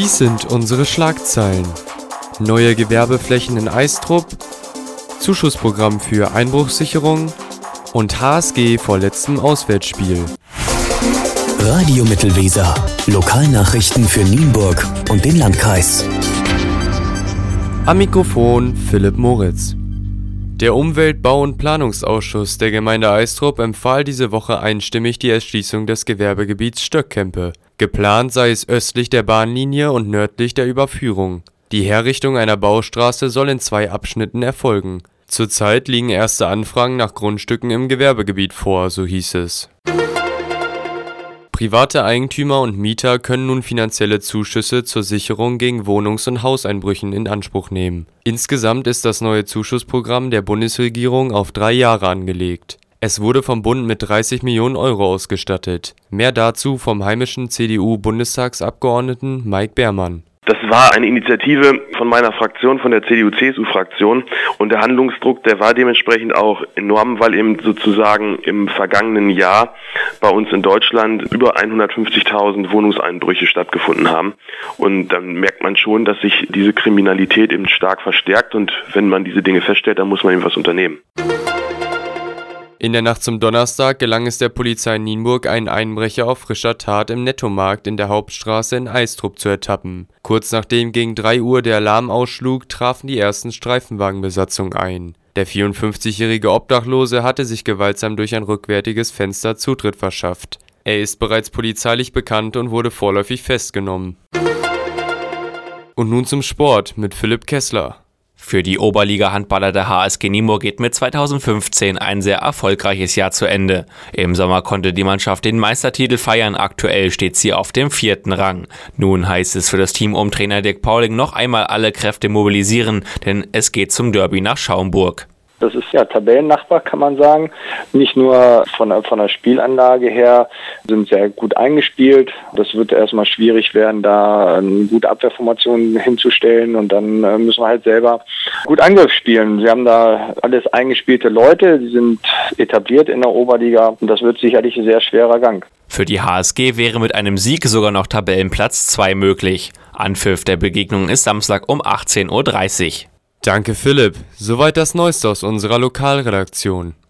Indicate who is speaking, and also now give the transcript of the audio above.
Speaker 1: Dies sind unsere Schlagzeilen: Neue Gewerbeflächen in Eistrup, Zuschussprogramm für Einbruchssicherung und HSG vor letztem Auswärtsspiel.
Speaker 2: Radio Mittelweser. Lokalnachrichten für Nienburg und den Landkreis.
Speaker 1: Am Mikrofon Philipp Moritz. Der Umwelt-, Bau- und Planungsausschuss der Gemeinde Eistrup empfahl diese Woche einstimmig die Erschließung des Gewerbegebiets Stöckkempe. Geplant sei es östlich der Bahnlinie und nördlich der Überführung. Die Herrichtung einer Baustraße soll in zwei Abschnitten erfolgen. Zurzeit liegen erste Anfragen nach Grundstücken im Gewerbegebiet vor, so hieß es. Private Eigentümer und Mieter können nun finanzielle Zuschüsse zur Sicherung gegen Wohnungs - und Hauseinbrüchen in Anspruch nehmen. Insgesamt ist das neue Zuschussprogramm der Bundesregierung auf drei Jahre angelegt es wurde vom Bund mit 30 Millionen Euro ausgestattet. Mehr dazu vom heimischen CDU-Bundestagsabgeordneten Mike Beermann.
Speaker 3: Das war eine Initiative von meiner Fraktion, von der CDU-CSU-Fraktion und der Handlungsdruck, der war dementsprechend auch enorm, weil eben sozusagen im vergangenen Jahr bei uns in Deutschland über 150.000 Wohnungseinbrüche stattgefunden haben. Und dann merkt man schon, dass sich diese Kriminalität eben stark verstärkt und wenn man diese Dinge feststellt, dann muss man eben was unternehmen.
Speaker 1: In der Nacht zum Donnerstag gelang es der Polizei Nienburg, einen Einbrecher auf frischer Tat im Nettomarkt in der Hauptstraße in Eistrup zu ertappen. Kurz nachdem gegen 3 Uhr der Alarm ausschlug, trafen die ersten Streifenwagenbesatzungen ein. Der 54-jährige Obdachlose hatte sich gewaltsam durch ein rückwärtiges Fenster Zutritt verschafft. Er ist bereits polizeilich bekannt und wurde vorläufig festgenommen. Und nun zum Sport mit Philipp Kessler.
Speaker 4: Für die Oberliga-Handballer der HSG Nimur geht mit 2015 ein sehr erfolgreiches Jahr zu Ende. Im Sommer konnte die Mannschaft den Meistertitel feiern, aktuell steht sie auf dem vierten Rang. Nun heißt es für das Team um Trainer Dirk Pauling noch einmal alle Kräfte mobilisieren, denn es geht zum Derby nach Schaumburg.
Speaker 5: Das ist ja Tabellennachbar, kann man sagen. Nicht nur von, von der Spielanlage her sind sehr gut eingespielt. Das wird erstmal schwierig werden, da eine gute Abwehrformation hinzustellen. Und dann äh, müssen wir halt selber gut Angriff spielen. Sie haben da alles eingespielte Leute. Sie sind etabliert in der Oberliga. Und das wird sicherlich ein sehr schwerer Gang.
Speaker 4: Für die HSG wäre mit einem Sieg sogar noch Tabellenplatz 2 möglich. Anpfiff der Begegnung ist Samstag um 18.30 Uhr.
Speaker 1: Danke Philipp, soweit das Neueste aus unserer Lokalredaktion.